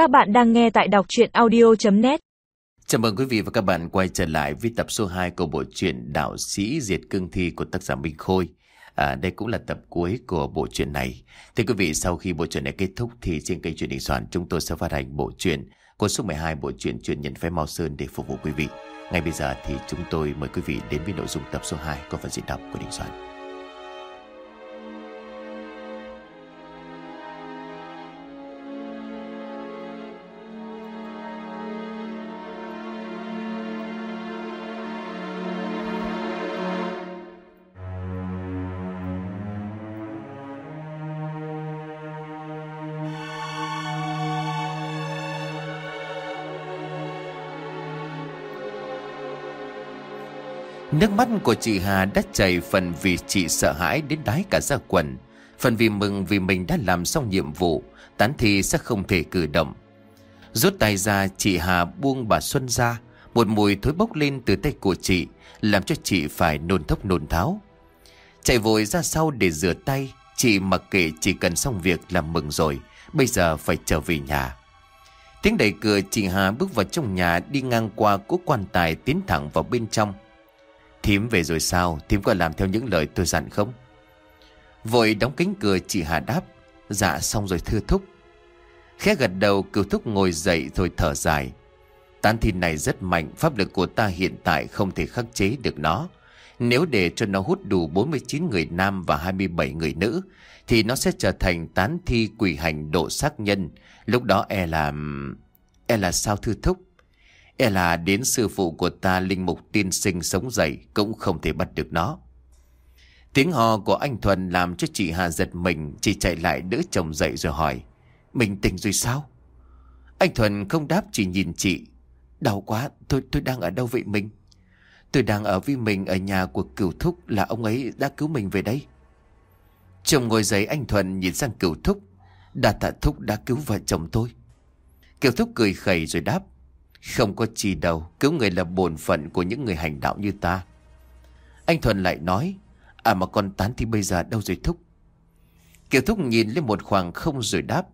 Các bạn đang nghe tại đọc chuyện audio.net Chào mừng quý vị và các bạn quay trở lại với tập số 2 của bộ truyện Đạo sĩ Diệt Cương Thi của tác giả Minh Khôi. À, đây cũng là tập cuối của bộ truyện này. Thưa quý vị, sau khi bộ truyện này kết thúc thì trên kênh truyện hình soạn chúng tôi sẽ phát hành bộ truyện của số 12 bộ truyện truyền nhân phép Mao Sơn để phục vụ quý vị. Ngay bây giờ thì chúng tôi mời quý vị đến với nội dung tập số 2 của phần diễn đọc của Đình Soạn. Nước mắt của chị Hà đã chảy phần vì chị sợ hãi đến đái cả ra quần. Phần vì mừng vì mình đã làm xong nhiệm vụ, tán thi sẽ không thể cử động. Rút tay ra, chị Hà buông bà Xuân ra. Một mùi thối bốc lên từ tay của chị, làm cho chị phải nôn thốc nôn tháo. Chạy vội ra sau để rửa tay, chị mặc kệ chỉ cần xong việc là mừng rồi, bây giờ phải trở về nhà. Tiếng đẩy cửa chị Hà bước vào trong nhà đi ngang qua cố quan tài tiến thẳng vào bên trong. Thím về rồi sao? Thím có làm theo những lời tôi dặn không? Vội đóng kính cửa, chị Hà đáp. Dạ xong rồi thưa thúc. Khẽ gật đầu, cửu thúc ngồi dậy rồi thở dài. Tán thi này rất mạnh, Pháp lực của ta hiện tại không thể khắc chế được nó. Nếu để cho nó hút đủ 49 người nam và 27 người nữ, Thì nó sẽ trở thành tán thi quỷ hành độ xác nhân. Lúc đó e là... E là sao thưa thúc? E là đến sư phụ của ta linh mục tiên sinh sống dậy cũng không thể bắt được nó. Tiếng hò của anh Thuần làm cho chị Hà giật mình, chị chạy lại đỡ chồng dậy rồi hỏi. Mình tỉnh rồi sao? Anh Thuần không đáp chỉ nhìn chị. Đau quá, tôi tôi đang ở đâu vậy mình? Tôi đang ở với mình ở nhà của cửu thúc là ông ấy đã cứu mình về đây. Chồng ngồi dậy anh Thuần nhìn sang cửu thúc. Đà tạ thúc đã cứu vợ chồng tôi. kiều thúc cười khẩy rồi đáp. Không có chi đâu, cứu người là bổn phận của những người hành đạo như ta. Anh Thuần lại nói, à mà con tán thì bây giờ đâu rồi Thúc? Kiều Thúc nhìn lên một khoảng không rồi đáp.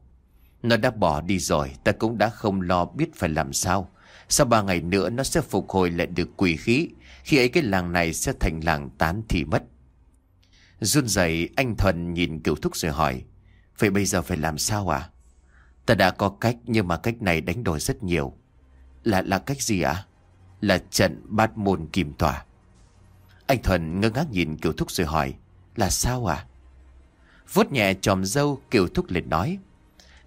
Nó đã bỏ đi rồi, ta cũng đã không lo biết phải làm sao. Sau ba ngày nữa nó sẽ phục hồi lại được quỷ khí, khi ấy cái làng này sẽ thành làng tán thì mất. Run rẩy anh Thuần nhìn Kiều Thúc rồi hỏi, vậy bây giờ phải làm sao à? Ta đã có cách nhưng mà cách này đánh đổi rất nhiều. Là là cách gì ạ? Là trận bát môn kim tòa. Anh Thuần ngơ ngác nhìn Kiều Thúc rồi hỏi. Là sao à? Vốt nhẹ tròm dâu Kiều Thúc liền nói.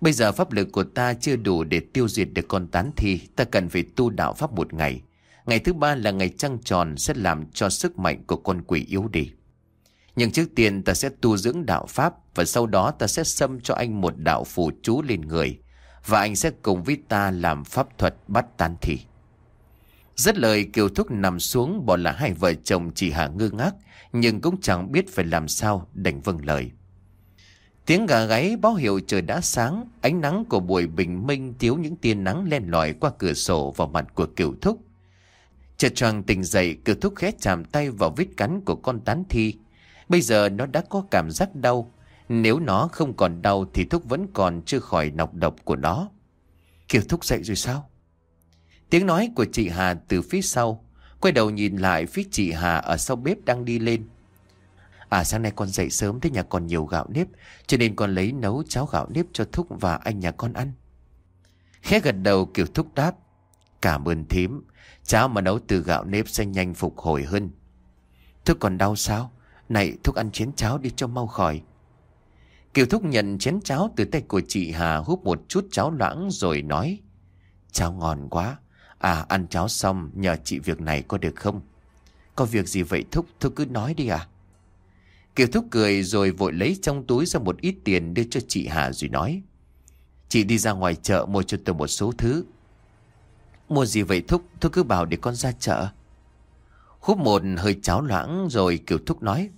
Bây giờ pháp lực của ta chưa đủ để tiêu diệt được con tán thi. Ta cần phải tu đạo pháp một ngày. Ngày thứ ba là ngày trăng tròn sẽ làm cho sức mạnh của con quỷ yếu đi. Nhưng trước tiên ta sẽ tu dưỡng đạo pháp và sau đó ta sẽ xâm cho anh một đạo phù chú lên người. Và anh sẽ cùng với ta làm pháp thuật bắt tán thi. Rất lời, Kiều Thúc nằm xuống Bỏ là hai vợ chồng chỉ Hà ngơ ngác, Nhưng cũng chẳng biết phải làm sao đành vâng lời. Tiếng gà gáy báo hiệu trời đã sáng, Ánh nắng của buổi bình minh Thiếu những tia nắng len lỏi qua cửa sổ Vào mặt của Kiều Thúc. Chợt choàng tỉnh dậy, Kiều Thúc khẽ chạm tay vào vết cắn của con tán thi. Bây giờ nó đã có cảm giác đau nếu nó không còn đau thì Thúc vẫn còn chưa khỏi nọc độc của nó. Kiều Thúc dậy rồi sao? Tiếng nói của chị Hà từ phía sau. Quay đầu nhìn lại phía chị Hà ở sau bếp đang đi lên. À sáng nay con dậy sớm thế, nhà còn nhiều gạo nếp, Cho nên con lấy nấu cháo gạo nếp cho Thúc và anh nhà con ăn Khẽ gật đầu, Kiều Thúc đáp, Cảm ơn thím, Cháo mà nấu từ gạo nếp sẽ nhanh phục hồi hơn Thúc còn đau sao Này, Thúc ăn chén cháo đi cho mau khỏi Kiều Thúc nhận chén cháo từ tay của chị Hà hút một chút cháo loãng rồi nói. Cháo ngon quá. À ăn cháo xong, nhờ chị việc này có được không? Có việc gì vậy Thúc? Thúc cứ nói đi à? Kiều Thúc cười rồi vội lấy trong túi ra một ít tiền đưa cho chị Hà rồi nói. Chị đi ra ngoài chợ mua cho tôi một số thứ. Mua gì vậy Thúc? Thúc cứ bảo để con ra chợ. Hút một hơi cháo loãng rồi Kiều Thúc nói.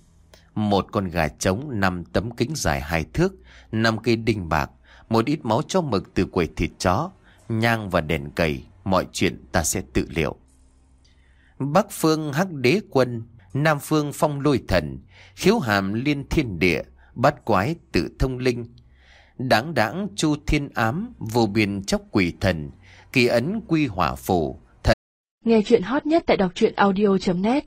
Một con gà trống năm tấm kính dài hai thước, năm cây đinh bạc, một ít máu cho mực từ quầy thịt chó, nhang và đèn cầy, mọi chuyện ta sẽ tự liệu. Bắc phương hắc đế quân, Nam phương phong lôi thần, khiếu hàm liên thiên địa, bát quái tự thông linh. Đáng đáng chu thiên ám, vô biên chóc quỷ thần, kỳ ấn quy hỏa phổ. Nghe chuyện hot nhất tại đọc truyện audio.net